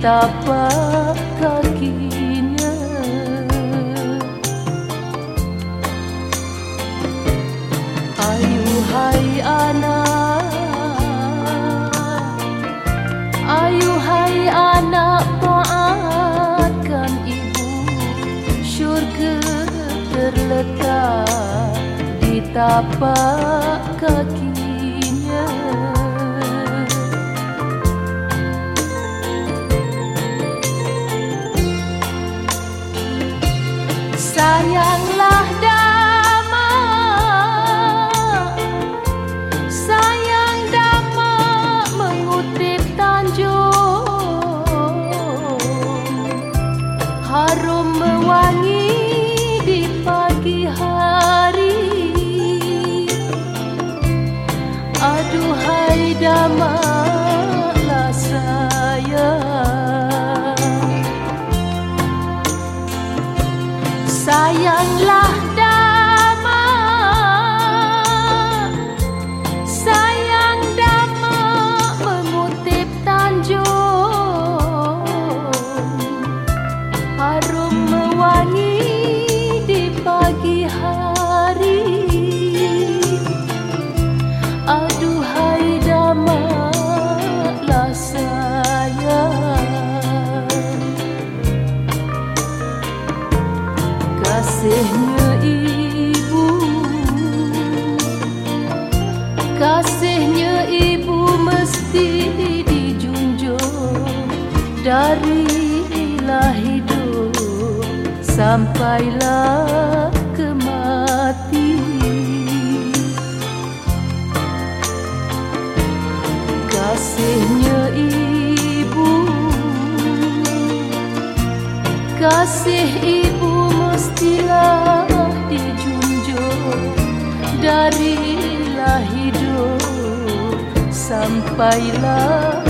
tapak kakinya. Ayuhai anak Ayuhai anak Maafkan ibu. Syurga terletak di tapak kakinya Sayanglah yang lah dari hidup sampailah ke mati. Kasihnya ibu kasih ibu mestilah dijunjung. Dari hidup sampailah